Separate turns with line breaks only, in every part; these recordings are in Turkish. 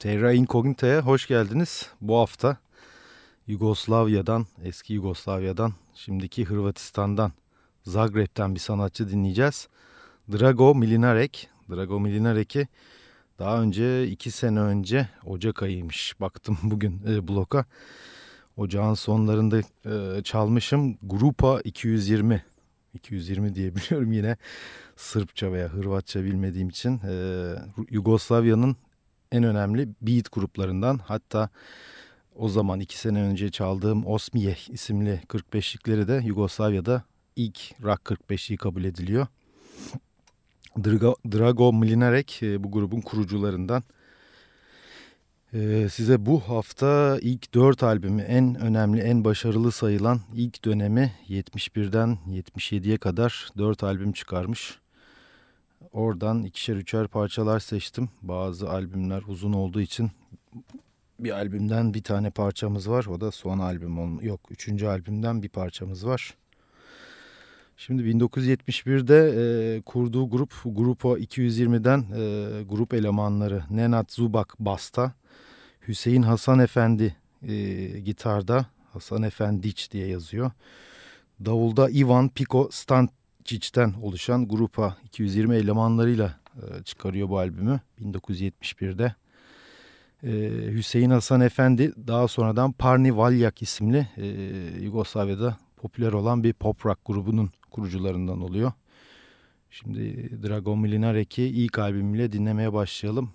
Terra Incognita'ya hoş geldiniz. Bu hafta Yugoslavya'dan, eski Yugoslavya'dan, şimdiki Hırvatistan'dan, Zagreb'ten bir sanatçı dinleyeceğiz. Drago Milinarek. Drago Milinarek'i daha önce iki sene önce Ocak ayıymış. Baktım bugün e, bloka. Ocağın sonlarında e, çalmışım. Grupa 220. 220 diyebiliyorum yine Sırpça veya Hırvatça bilmediğim için. E, Yugoslavya'nın en önemli beat gruplarından hatta o zaman iki sene önce çaldığım Osmiye isimli 45'likleri de Yugoslavya'da ilk rock 45'liği kabul ediliyor. Drago, Drago Mlinarek e, bu grubun kurucularından. E, size bu hafta ilk dört albümü en önemli, en başarılı sayılan ilk dönemi 71'den 77'ye kadar dört albüm çıkarmış. Oradan ikişer üçer parçalar seçtim. Bazı albümler uzun olduğu için bir albümden bir tane parçamız var. O da son albüm. Yok üçüncü albümden bir parçamız var. Şimdi 1971'de e, kurduğu grup Grupo 220'den e, grup elemanları Nenat Zubak Basta, Hüseyin Hasan Efendi e, gitarda, Hasan Efendiç diye yazıyor. Davulda Ivan Piko Stancic'ten oluşan Grupa 220 elemanlarıyla e, çıkarıyor bu albümü 1971'de. E, Hüseyin Hasan Efendi daha sonradan Parni Valyak isimli e, Yugoslavya'da popüler olan bir pop rock grubunun kurucularından oluyor. Şimdi Dragon Milinarek'i ilk albümüyle dinlemeye başlayalım.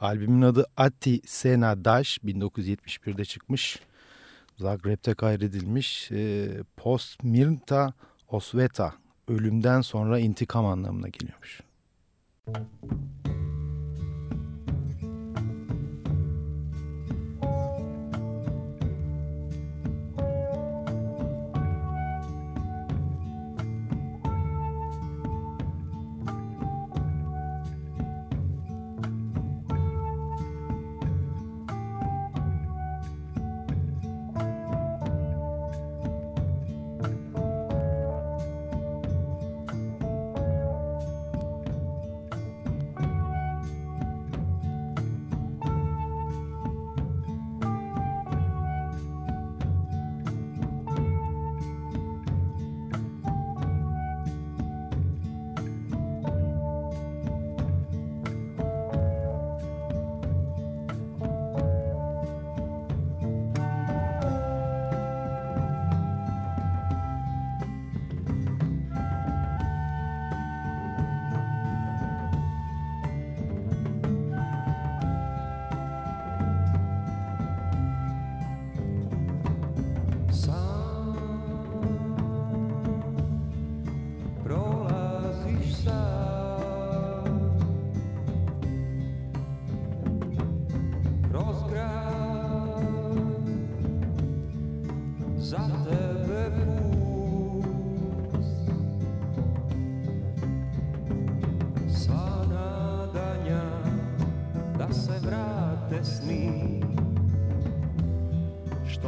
Albümün adı Ati Sena Dash 1971'de çıkmış. Zagreb'te kaydedilmiş. E, Post Mirta Osveta ölümden sonra intikam anlamına geliyormuş. Müzik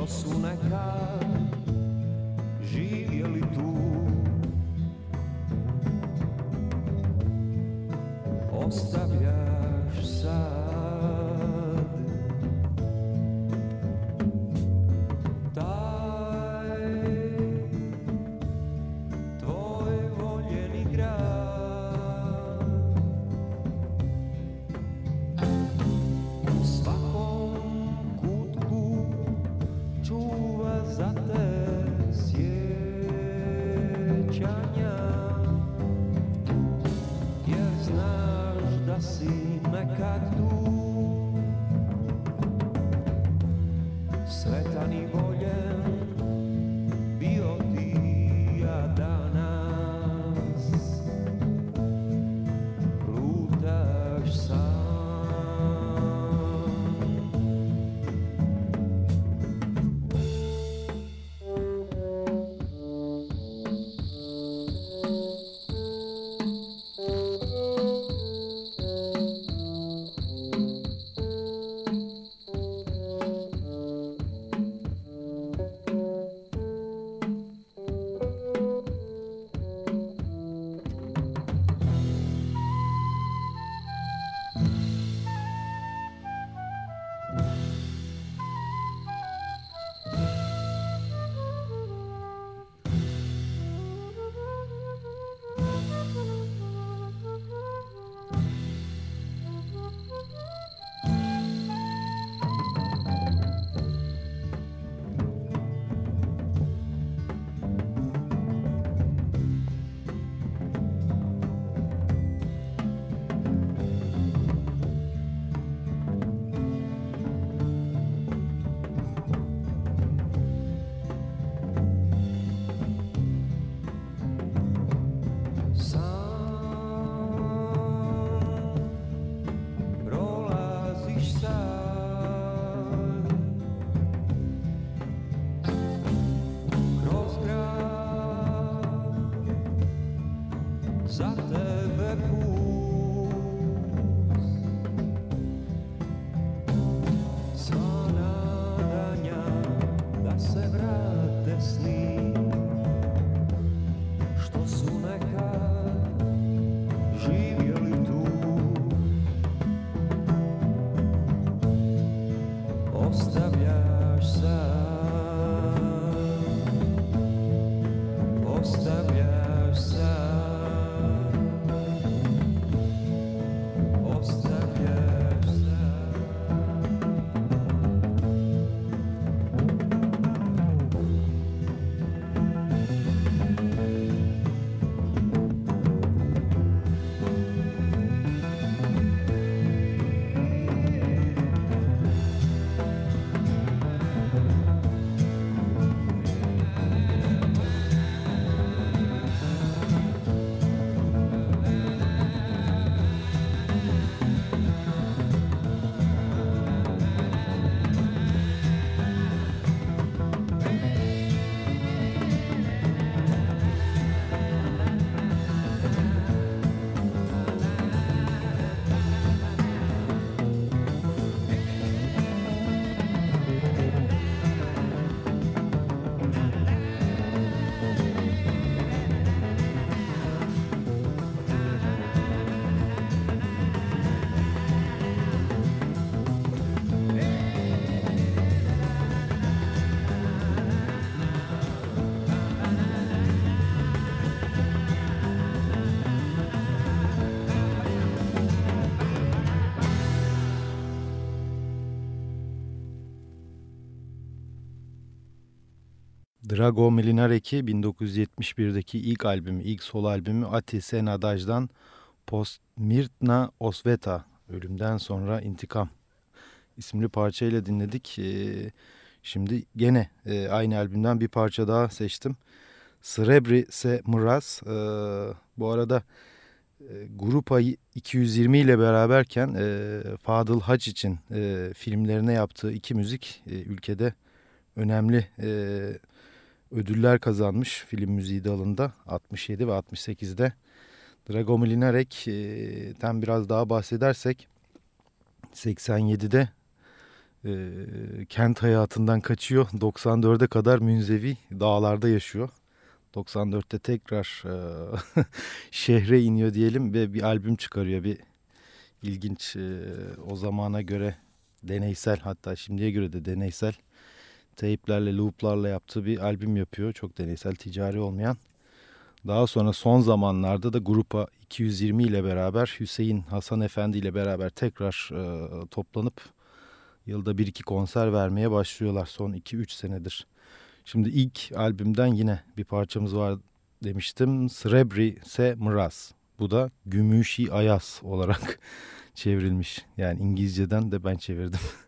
su una come. Drago Melinareki 1971'deki ilk albümü, ilk sol albümü Ati Senadaj'dan Post Mirtna Osveta, Ölümden Sonra İntikam isimli parçayla dinledik. Ee, şimdi gene e, aynı albümden bir parça daha seçtim. Srebri Se Mraz. Ee, bu arada e, Grupa 220 ile beraberken e, Fadıl Haç için filmlerine yaptığı iki müzik ülkede önemli e, ödüller kazanmış film müziği dalında 67 ve 68'de. Drago Mlinarek'ten biraz daha bahsedersek 87'de e, kent hayatından kaçıyor. 94'e kadar münzevi dağlarda yaşıyor. 94'te tekrar e, şehre iniyor diyelim ve bir albüm çıkarıyor. Bir ilginç e, o zamana göre deneysel hatta şimdiye göre de deneysel teyplerle, looplarla yaptığı bir albüm yapıyor. Çok deneysel, ticari olmayan. Daha sonra son zamanlarda da grupa 220 ile beraber Hüseyin Hasan Efendi ile beraber tekrar e, toplanıp yılda bir iki konser vermeye başlıyorlar son 2-3 senedir. Şimdi ilk albümden yine bir parçamız var demiştim. Srebri Se Mraz. Bu da Gümüşi Ayas olarak çevrilmiş. Yani İngilizceden de ben çevirdim.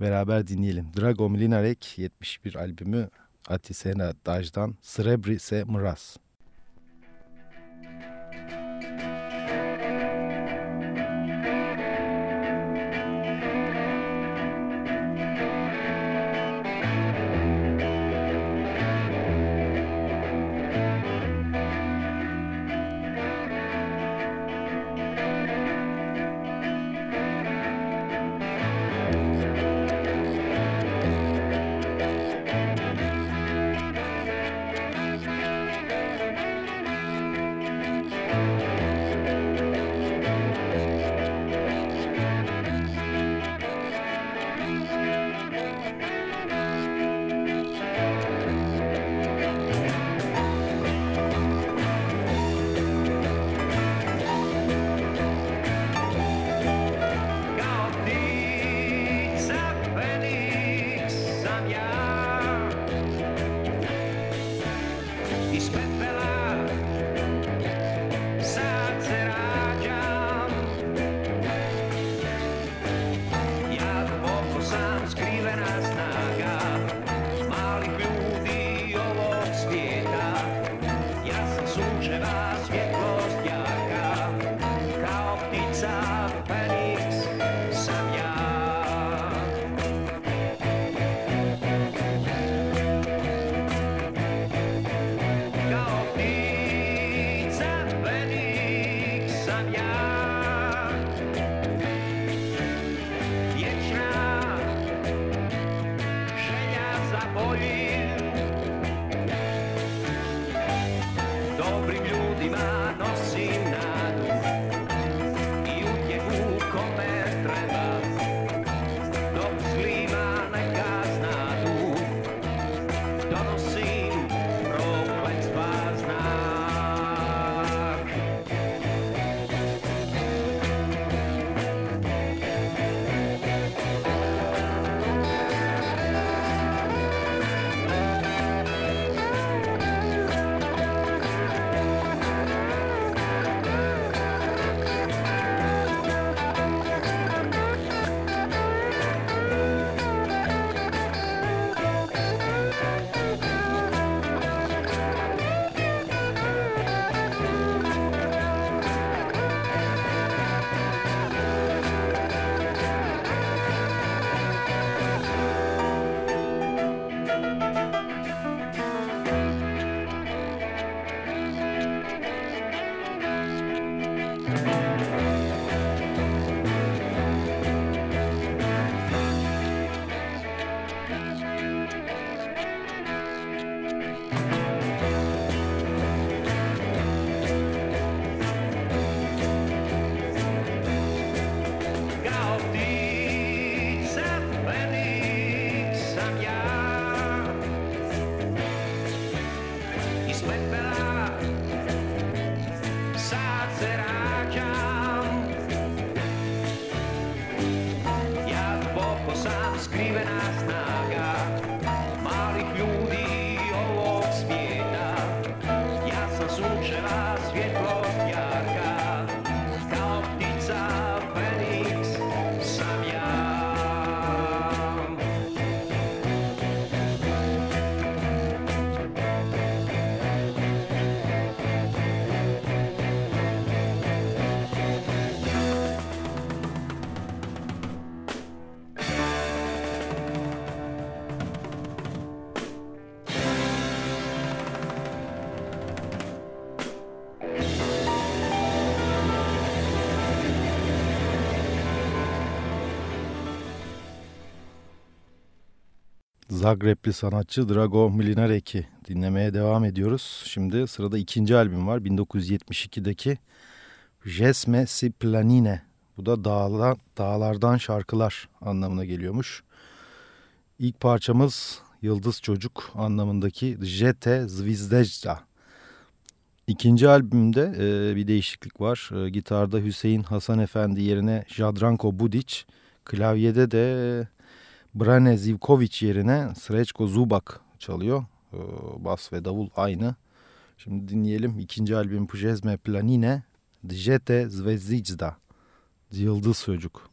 Beraber dinleyelim. Drago Mlinarek 71 albümü Atisena Daj'dan Srebri Se Mraz.
Zagrebli sanatçı Drago Milinarek'i dinlemeye devam ediyoruz. Şimdi sırada ikinci albüm var. 1972'deki Jesme si Planine. Bu da dağla, dağlardan şarkılar anlamına geliyormuş. İlk parçamız Yıldız Çocuk anlamındaki Jete Zvizdejda. İkinci albümde e, bir değişiklik var. E, gitarda Hüseyin Hasan Efendi yerine Jadranko Budic, klavyede de Brane Zivkovic yerine Sreçko Zubak çalıyor. E, bas ve davul aynı. Şimdi dinleyelim ikinci albüm Pujezme Planine, Djete Zvezdijda, Yıldız Çocuk.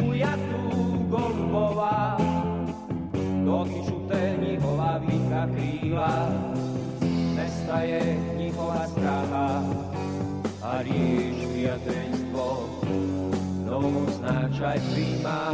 výšku jasnú golubová, do kyšuté nihová výka kríla, mesta je nihová straha a rieš vyjadrenstvo, no značaj príjmá.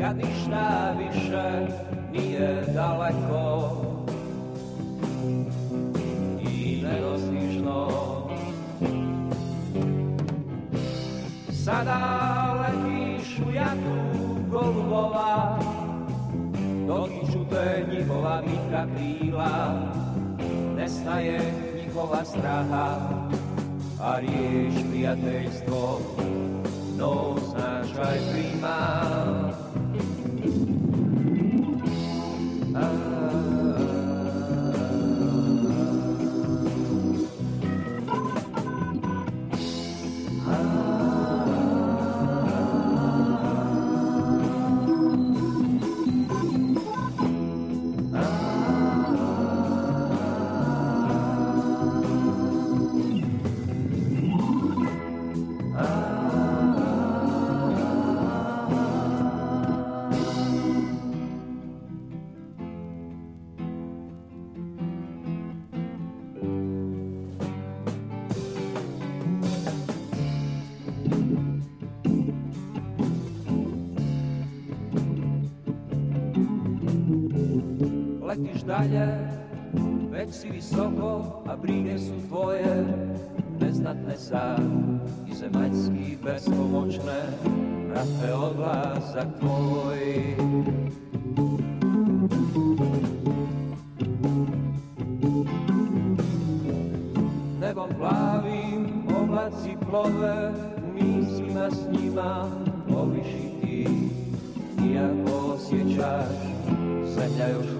Kad ništa mi je daleko. I nedostižno Sada letiš u jatu golubova Dotiču te njihova vitra krila Nestaje njihova straha A rieš prijateljstvo No značaj prima visoko, a brige su tvoje, neznatne sam i zemaljski bespomoćne, prate odlazak tvoj. Nebom plavim oblaci plove, mislima s njima poviši ti, iako osjećaš, zemlja još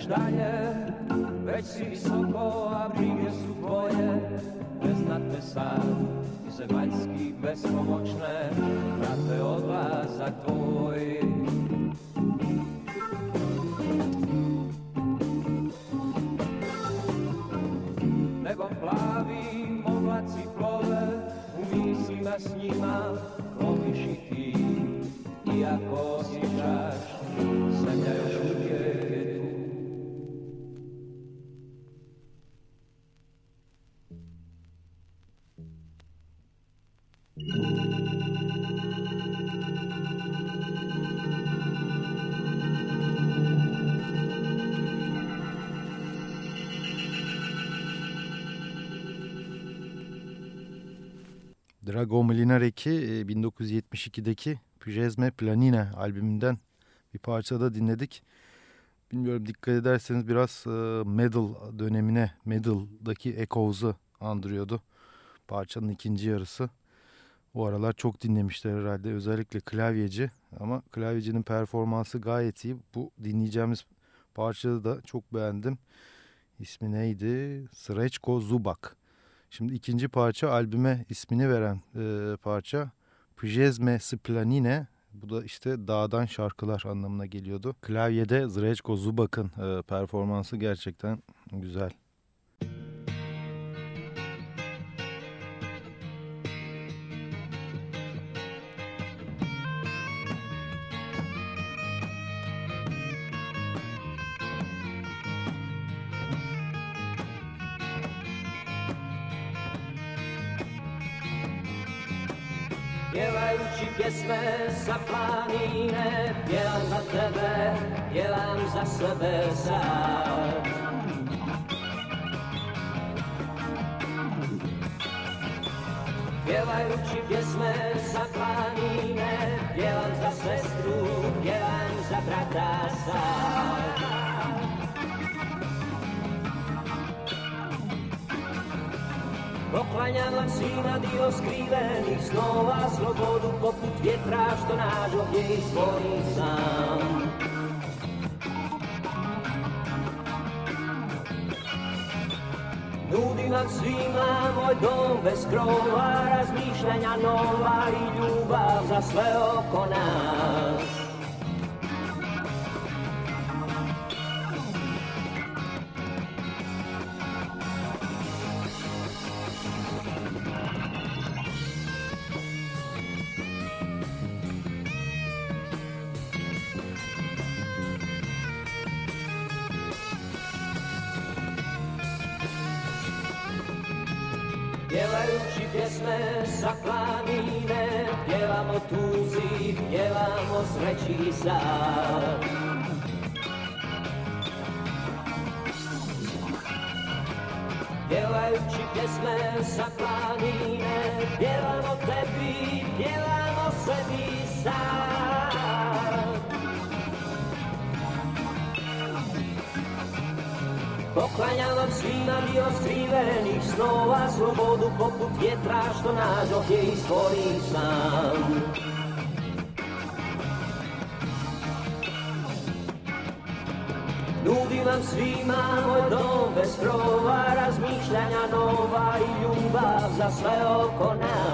już
daje. Mlinarek'i 1972'deki Pujezme Planine albümünden bir parçada dinledik. Bilmiyorum dikkat ederseniz biraz e, Metal dönemine, Metal'daki Echoes'u andırıyordu. Parçanın ikinci yarısı. O aralar çok dinlemişler herhalde özellikle klavyeci ama klavyecinin performansı gayet iyi. Bu dinleyeceğimiz parçada da çok beğendim. İsmi neydi? Sreçko Zubak. Şimdi ikinci parça albüme ismini veren e, parça Pjezme Splanine. Bu da işte dağdan şarkılar anlamına geliyordu. Klavyede Zreçko Zubak'ın e, performansı gerçekten güzel.
Pjevajući bells out. Piesme sa klánime, pievam za sestru, pievam za brata sám. Pokláňam len sína dio skrivených snov a slobodu poput vietra, što náš oheň zvoní sám. inak zima, môj dom bez krova, rozmýšľania nová i ľúbav za svého koná. sme zakláníme, pievam o túzi, pievam zrečí sa. Pievajú piesme zakláníme, pievam o tebi, pievam o sebi sám. Poklanjam vam svima dio skrivenih snova Slobodu poput vjetra što nađoh je istvori sam Nudim vam svima moj dom bez krova Razmišljanja nova i ljubav za sve oko nas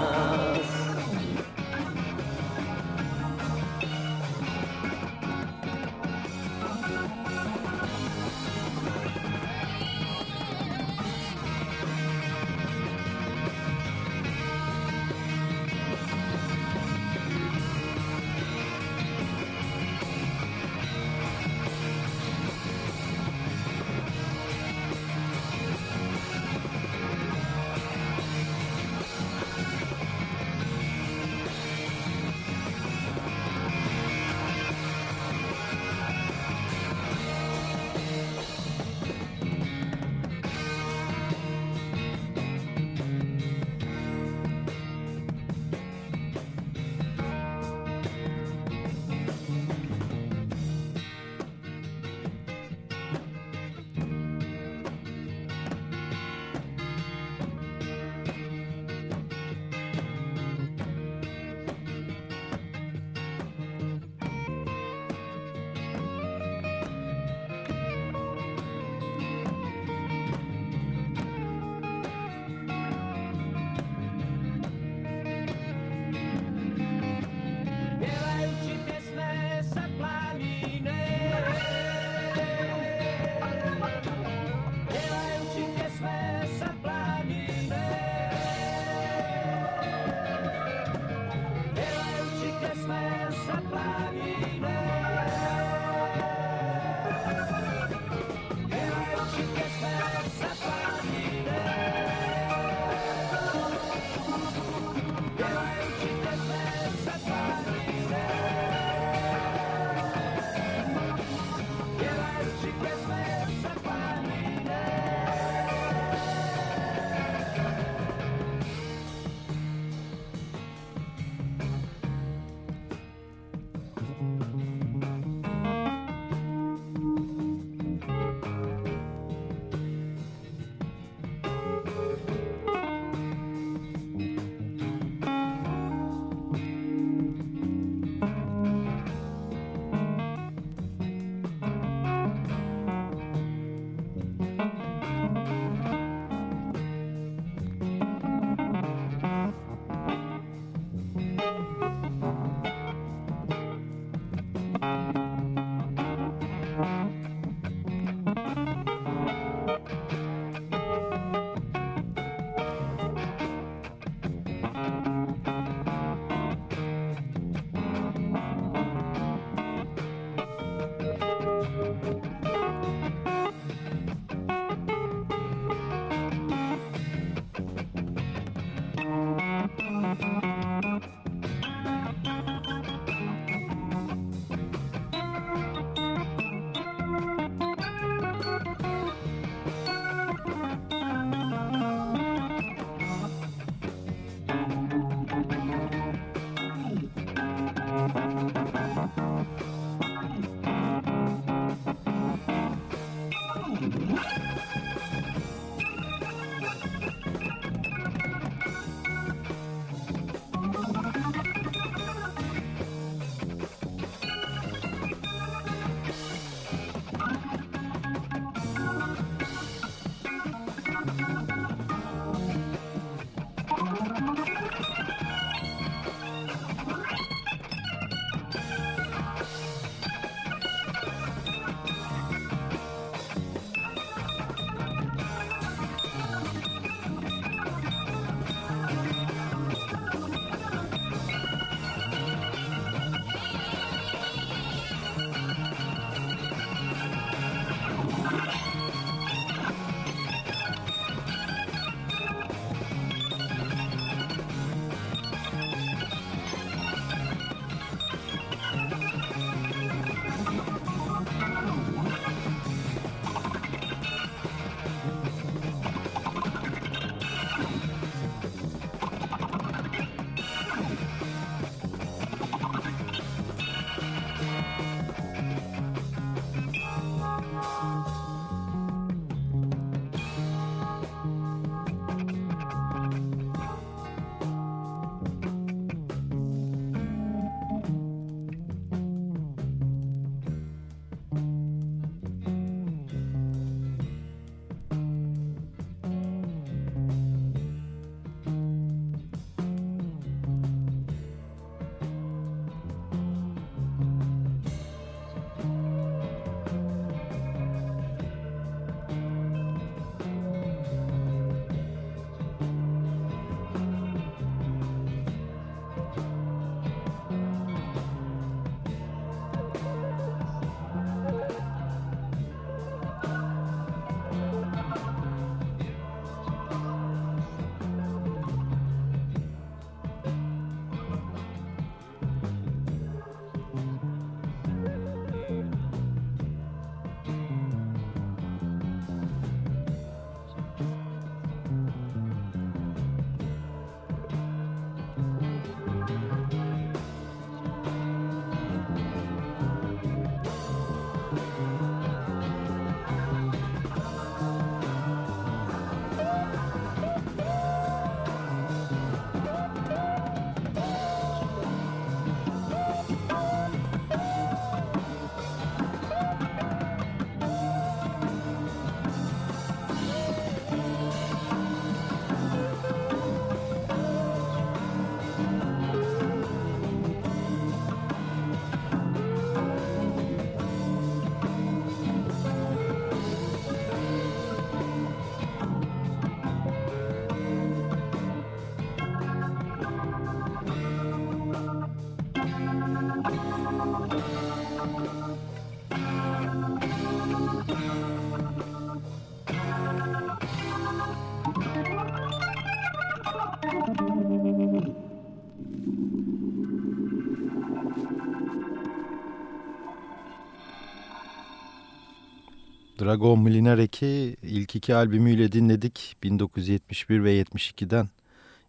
Drago Mlinarek'i ilk iki albümüyle dinledik. 1971 ve 72'den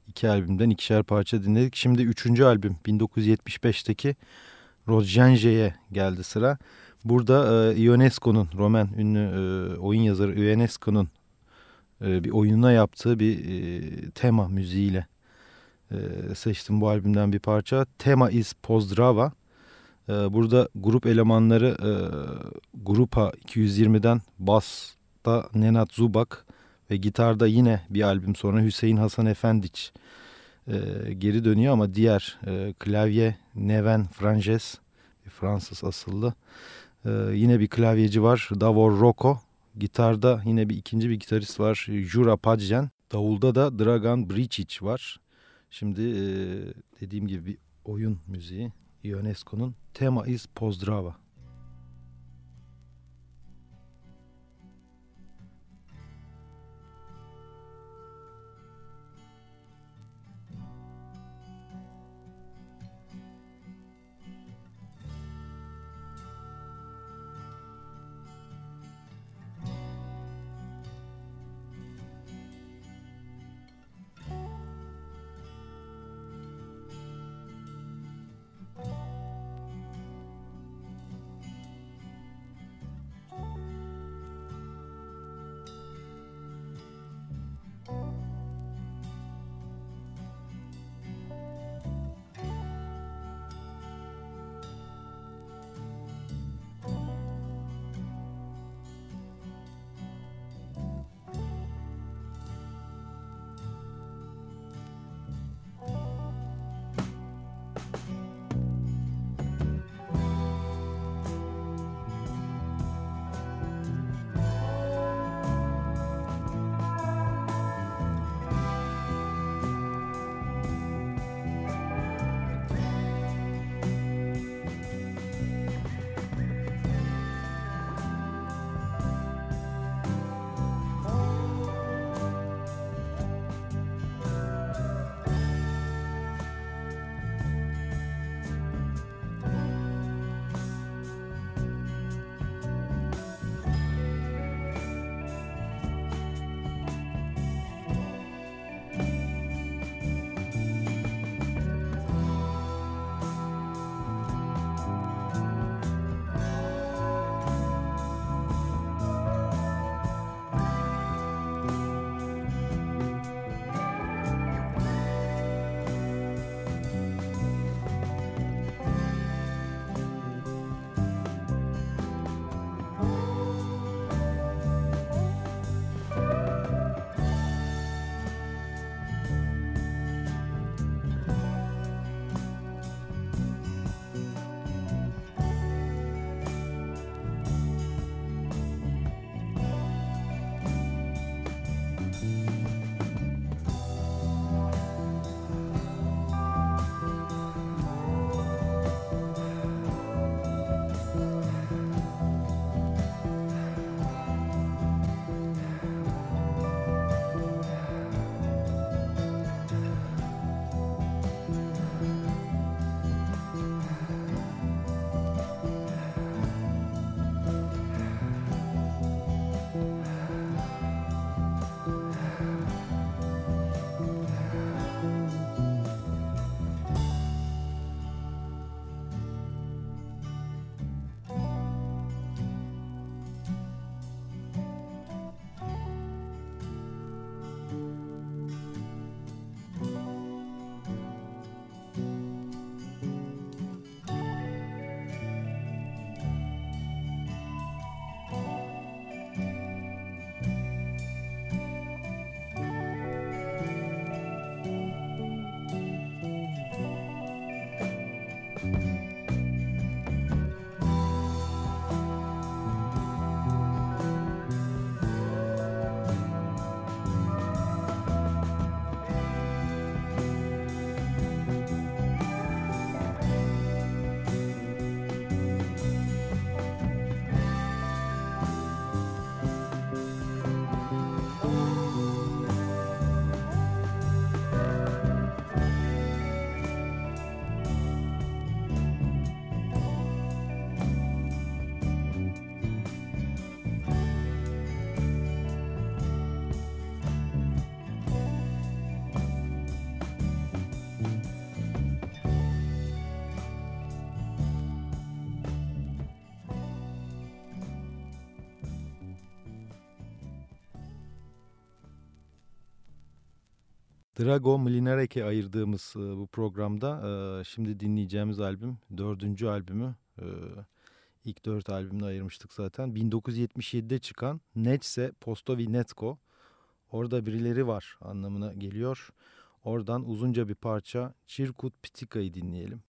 iki albümden ikişer parça dinledik. Şimdi üçüncü albüm 1975'teki Rozjanje'ye geldi sıra. Burada e, Ionesco'nun, Roman ünlü e, oyun yazarı Ionesco'nun e, bir oyununa yaptığı bir e, tema müziğiyle e, seçtim bu albümden bir parça. Tema is Pozdrava. Ee, burada grup elemanları e, Grupa 220'den Bass'ta Nenat Zubak ve gitarda yine bir albüm sonra Hüseyin Hasan Efendiç e, geri dönüyor ama diğer e, klavye Neven Frances Fransız asıllı. Ee, yine bir klavyeci var Davor Rocco. Gitarda yine bir ikinci bir gitarist var Jura Padjen. Davulda da Dragan Bricic var. Şimdi e, dediğim gibi bir oyun müziği. Ionesco'nun Tema is Pozdrava. Drago Mlinarek'e ayırdığımız bu programda şimdi dinleyeceğimiz albüm dördüncü albümü. İlk dört albümünü ayırmıştık zaten. 1977'de çıkan Netse Postovinetko. Orada birileri var anlamına geliyor. Oradan uzunca bir parça Çirkut Pitika'yı dinleyelim.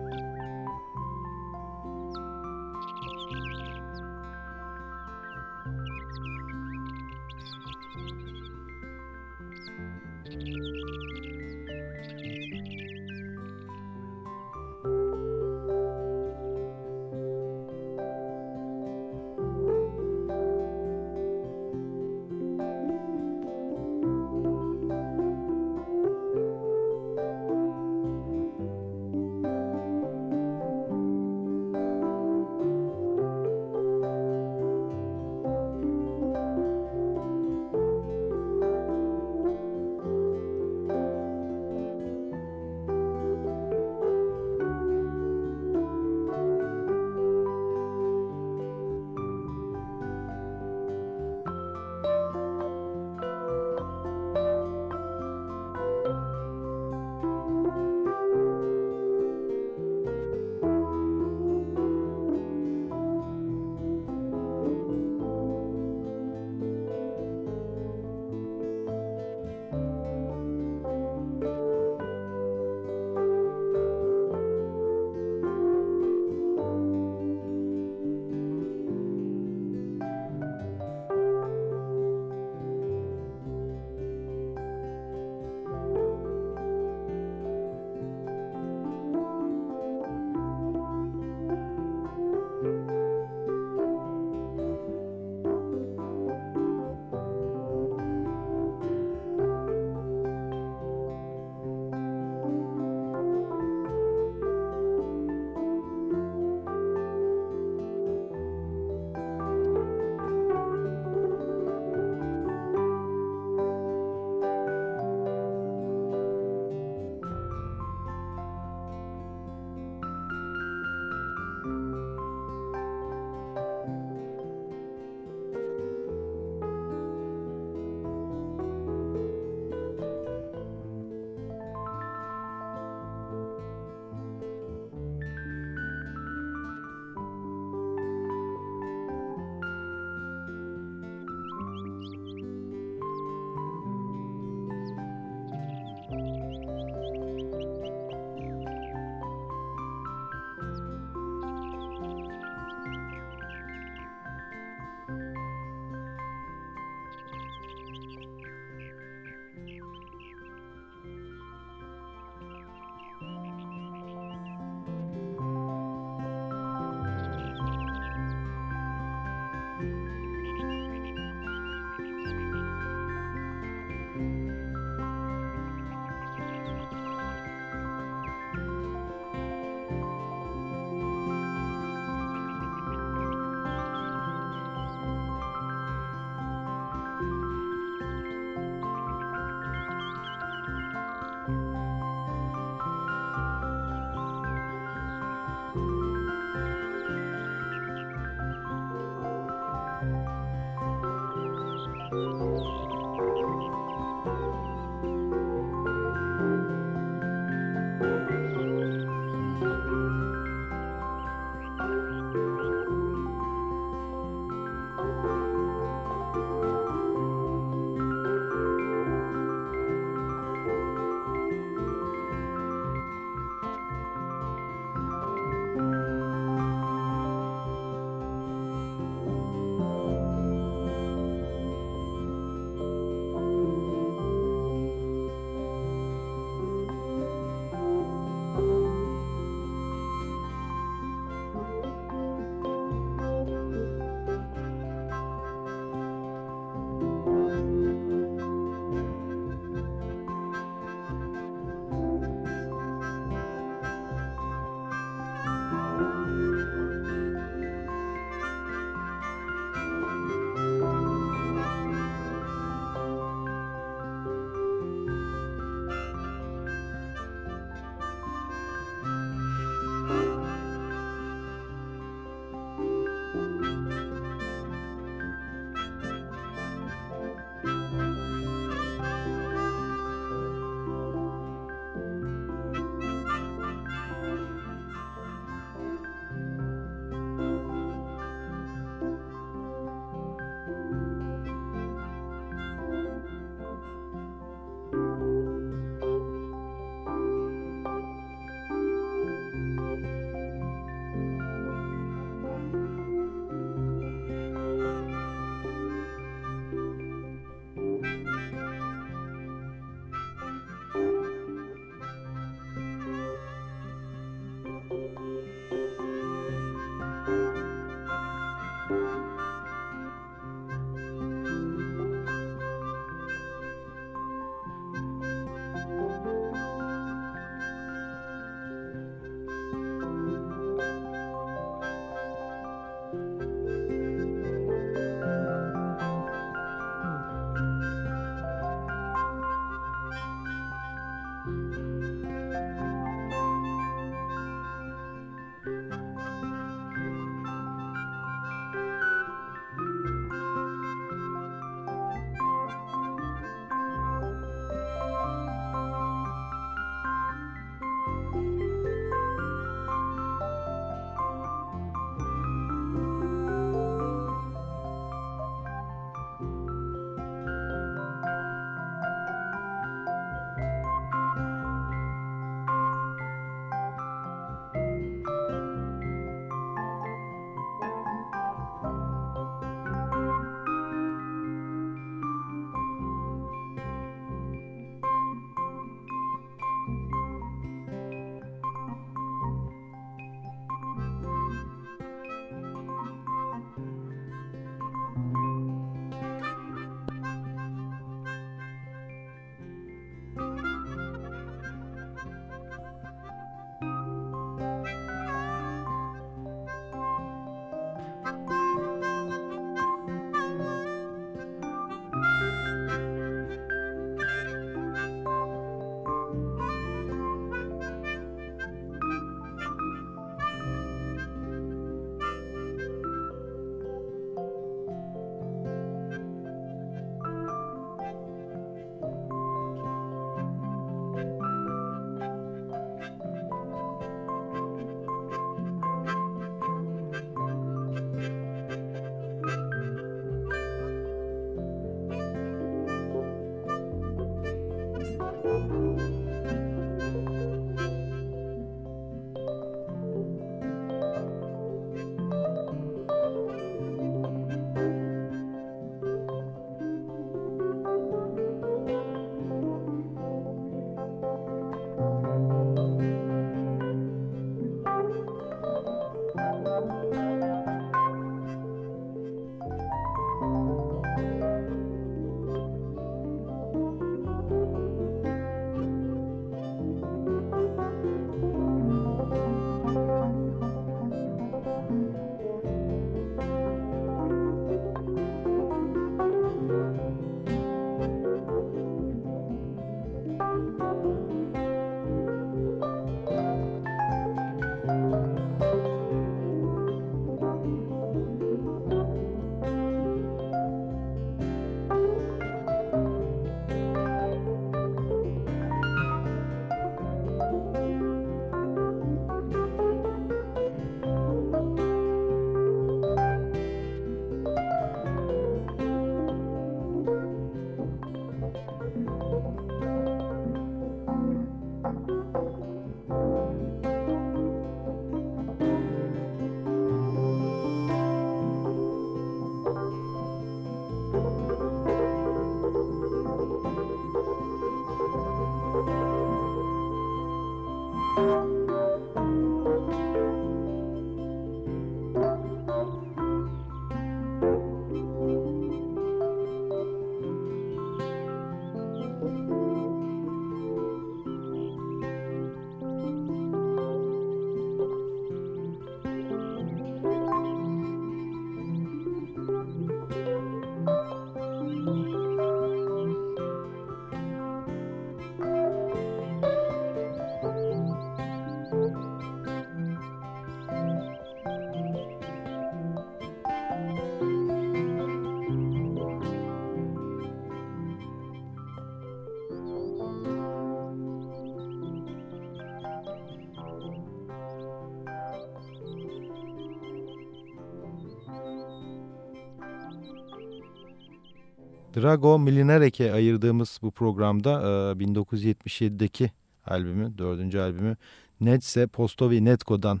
Drago Milinerek'e ayırdığımız bu programda 1977'deki albümü, dördüncü albümü Netse Postovi Netko'dan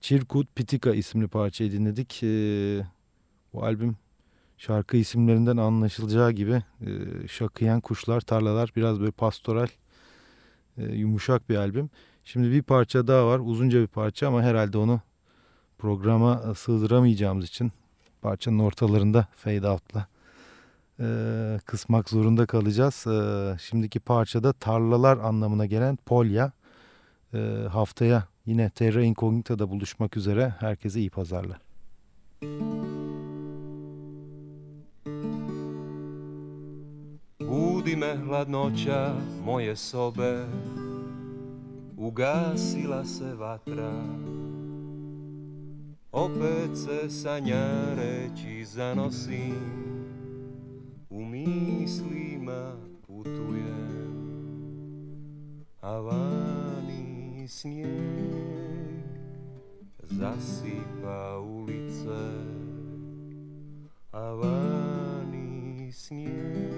Çirkut Pitika isimli parçayı dinledik. Bu albüm şarkı isimlerinden anlaşılacağı gibi şakıyan kuşlar, tarlalar biraz böyle pastoral, yumuşak bir albüm. Şimdi bir parça daha var, uzunca bir parça ama herhalde onu programa sığdıramayacağımız için parçanın ortalarında fade out'la e, kısmak zorunda kalacağız. E, şimdiki parçada tarlalar anlamına gelen polya. E, haftaya yine Terra Incognita'da buluşmak üzere. Herkese iyi pazarlar.
Budi me hladnoća moje sobe Ugasila se vatra Opet se sanjareći zanosim umýslí ma putujem. A váni snieh zasypa ulice. A váni snieh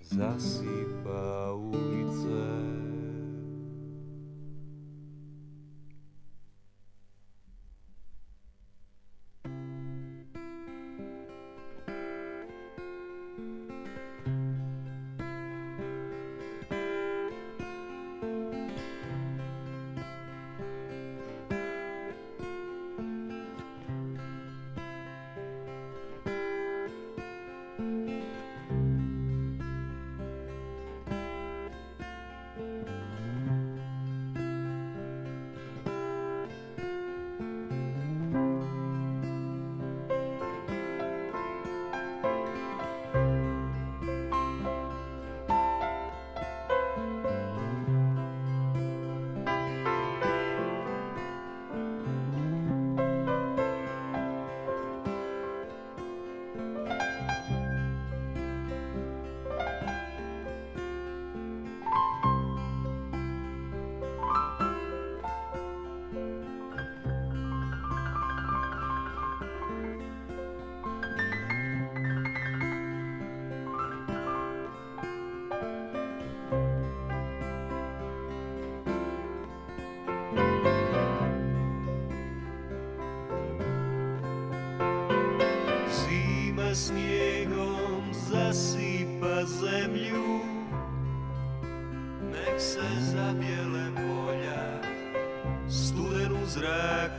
zasypa ulice.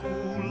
cool.